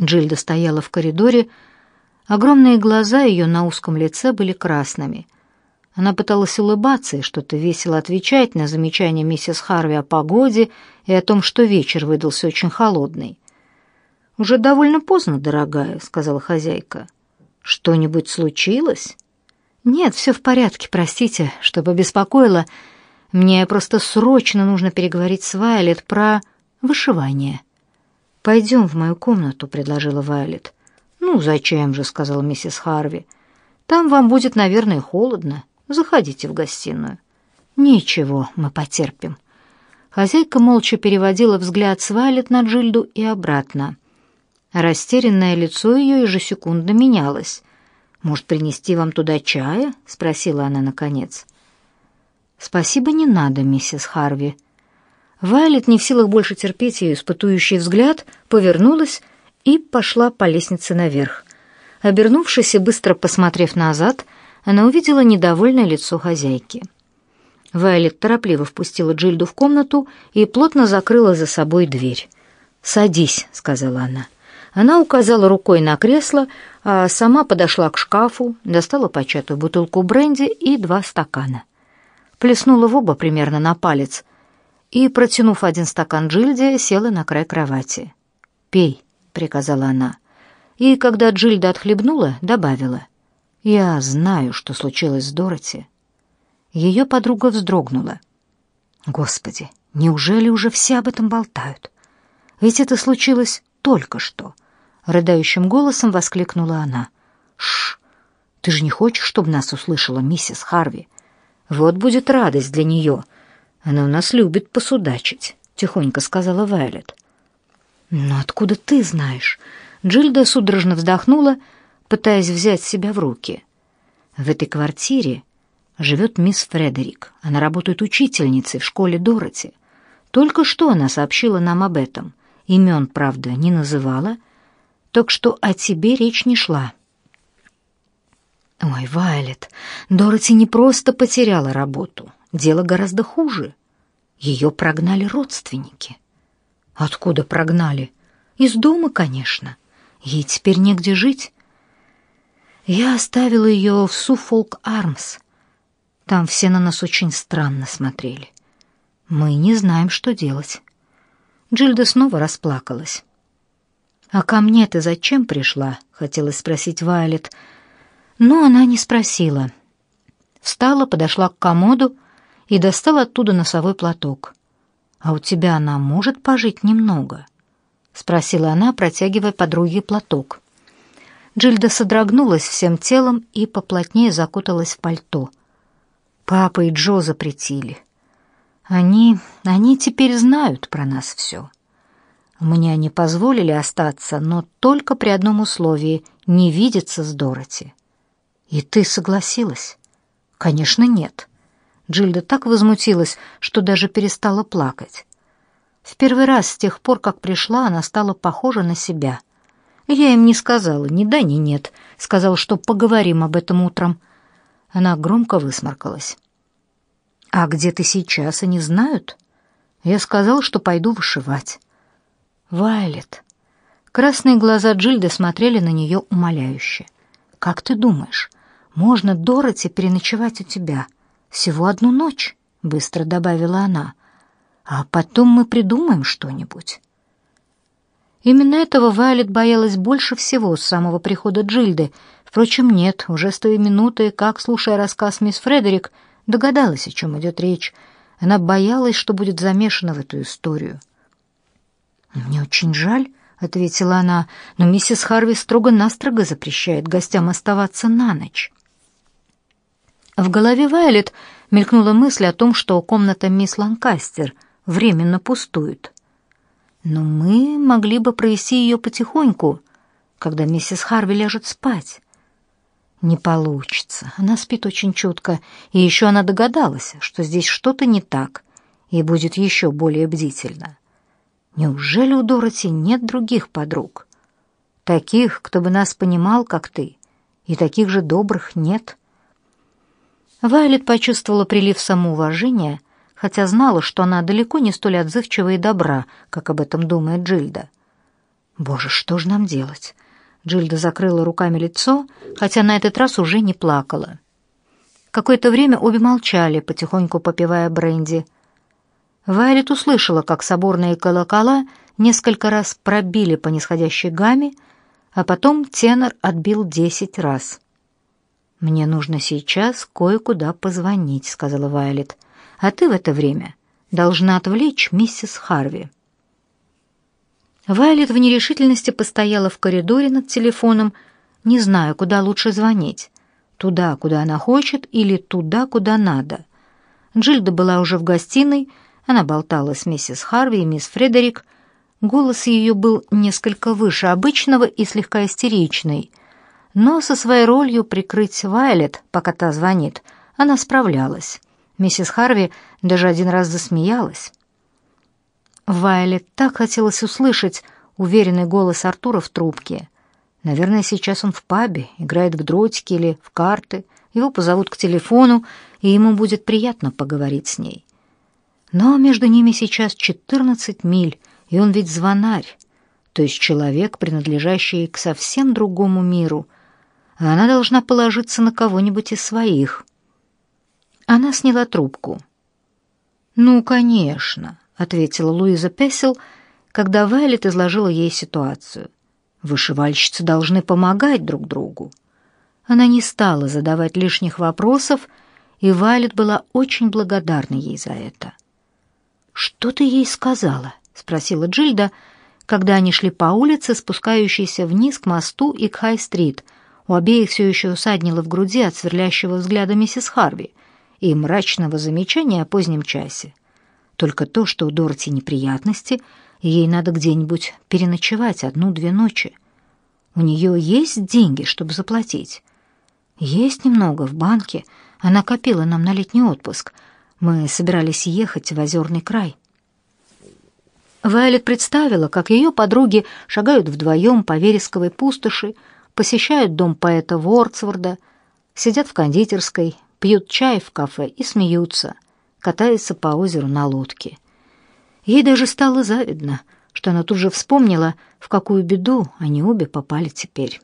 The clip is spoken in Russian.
Джильда стояла в коридоре, огромные глаза ее на узком лице были красными. Она пыталась улыбаться и что-то весело отвечать на замечания миссис Харви о погоде и о том, что вечер выдался очень холодный. «Уже довольно поздно, дорогая», — сказала хозяйка. «Что-нибудь случилось?» «Нет, все в порядке, простите, что побеспокоила. Мне просто срочно нужно переговорить с Вайлет про вышивание». «Пойдем в мою комнату», — предложила Вайлет. «Ну, зачем же», — сказала миссис Харви. «Там вам будет, наверное, холодно. Заходите в гостиную». «Ничего, мы потерпим». Хозяйка молча переводила взгляд с Вайлет на Джильду и обратно. Растерянное лицо ее ежесекундно менялось. «Может, принести вам туда чая?» — спросила она наконец. «Спасибо, не надо, миссис Харви», Вайлет, не в силах больше терпеть ее испытующий взгляд, повернулась и пошла по лестнице наверх. Обернувшись и быстро посмотрев назад, она увидела недовольное лицо хозяйки. Вайлет торопливо впустила Джильду в комнату и плотно закрыла за собой дверь. «Садись», — сказала она. Она указала рукой на кресло, а сама подошла к шкафу, достала початую бутылку бренди и два стакана. Плеснула в оба примерно на палец, и, протянув один стакан Джильде, села на край кровати. «Пей», — приказала она. И, когда Джильда отхлебнула, добавила. «Я знаю, что случилось с Дороти». Ее подруга вздрогнула. «Господи, неужели уже все об этом болтают? Ведь это случилось только что!» Рыдающим голосом воскликнула она. «Шш! Ты же не хочешь, чтобы нас услышала миссис Харви? Вот будет радость для нее!» Она у нас любит посудачить», — тихонько сказала Вайлет. «Но откуда ты знаешь?» Джильда судорожно вздохнула, пытаясь взять себя в руки. «В этой квартире живет мисс Фредерик. Она работает учительницей в школе Дороти. Только что она сообщила нам об этом. Имен, правда, не называла, так что о тебе речь не шла». «Ой, Вайлет, Дороти не просто потеряла работу. Дело гораздо хуже. Ее прогнали родственники. Откуда прогнали? Из дома, конечно. Ей теперь негде жить. Я оставила ее в Суфолк Армс. Там все на нас очень странно смотрели. Мы не знаем, что делать. Джильда снова расплакалась. «А ко мне ты зачем пришла?» — хотелось спросить Вайлет. Но она не спросила. Встала, подошла к комоду и достал оттуда носовой платок. «А у тебя она может пожить немного?» — спросила она, протягивая подруге платок. Джильда содрогнулась всем телом и поплотнее закуталась в пальто. Папа и Джо запретили. Они... они теперь знают про нас все. Мне они позволили остаться, но только при одном условии — не видеться с Дороти. И ты согласилась? Конечно, нет. Джильда так возмутилась, что даже перестала плакать. В первый раз с тех пор, как пришла, она стала похожа на себя. Я им не сказала ни да, ни нет. Сказала, что поговорим об этом утром. Она громко высморкалась. «А где ты сейчас, они знают?» Я сказала, что пойду вышивать. «Вайлет». Красные глаза Джильды смотрели на нее умоляюще. «Как ты думаешь, можно Дороти переночевать у тебя?» Всего одну ночь, быстро добавила она. А потом мы придумаем что-нибудь. Именно этого Вайлет боялась больше всего с самого прихода Джильды. Впрочем, нет, уже с той минуты, как, слушая рассказ мисс Фредерик, догадалась, о чем идет речь. Она боялась, что будет замешана в эту историю. «Мне очень жаль», — ответила она, — «но миссис Харви строго-настрого запрещает гостям оставаться на ночь». В голове Вайлет мелькнула мысль о том, что комната мисс Ланкастер временно пустует. Но мы могли бы провести ее потихоньку, когда миссис Харви ляжет спать. Не получится. Она спит очень чутко, и еще она догадалась, что здесь что-то не так, и будет еще более бдительна. Неужели у Дороти нет других подруг? Таких, кто бы нас понимал, как ты, и таких же добрых нет. Вайлет почувствовала прилив самоуважения, хотя знала, что она далеко не столь отзывчива и добра, как об этом думает Джильда. Боже, что же нам делать? Джильда закрыла руками лицо, хотя на этот раз уже не плакала. Какое-то время обе молчали, потихоньку попивая бренди. Вайлет услышала, как соборные колокола несколько раз пробили по нисходящей гамме, а потом тенор отбил десять раз. «Мне нужно сейчас кое-куда позвонить», — сказала Вайлет. «А ты в это время должна отвлечь миссис Харви». Вайлет в нерешительности постояла в коридоре над телефоном, не зная, куда лучше звонить. Туда, куда она хочет, или туда, куда надо. Джильда была уже в гостиной, она болтала с миссис Харви и мисс Фредерик. Голос ее был несколько выше обычного и слегка истеричный. Но со своей ролью прикрыть Вайлет, пока та звонит, она справлялась. Миссис Харви даже один раз засмеялась. Вайлет так хотелось услышать уверенный голос Артура в трубке. Наверное, сейчас он в пабе, играет в дротики или в карты. Его позовут к телефону, и ему будет приятно поговорить с ней. Но между ними сейчас 14 миль, и он ведь звонарь, то есть человек, принадлежащий к совсем другому миру, она должна положиться на кого-нибудь из своих. Она сняла трубку. «Ну, конечно», ответила Луиза Песел, когда Вайлет изложила ей ситуацию. Вышивальщицы должны помогать друг другу. Она не стала задавать лишних вопросов, и Вайлет была очень благодарна ей за это. «Что ты ей сказала?» — спросила Джильда, когда они шли по улице, спускающейся вниз к мосту и к Хай-стрит. У обеих все еще усаднило в груди от сверлящего взгляда миссис Харви и мрачного замечания о позднем часе. Только то, что у Дороти неприятности, ей надо где-нибудь переночевать одну-две ночи. У нее есть деньги, чтобы заплатить? Есть немного в банке. Она копила нам на летний отпуск. Мы собирались ехать в озерный край. Вайлет представила, как ее подруги шагают вдвоем по вересковой пустоши, посещают дом поэта Вордсворда, сидят в кондитерской, пьют чай в кафе и смеются — катается по озеру на лодке. Ей даже стало завидно, что она тут же вспомнила, в какую беду они обе попали теперь.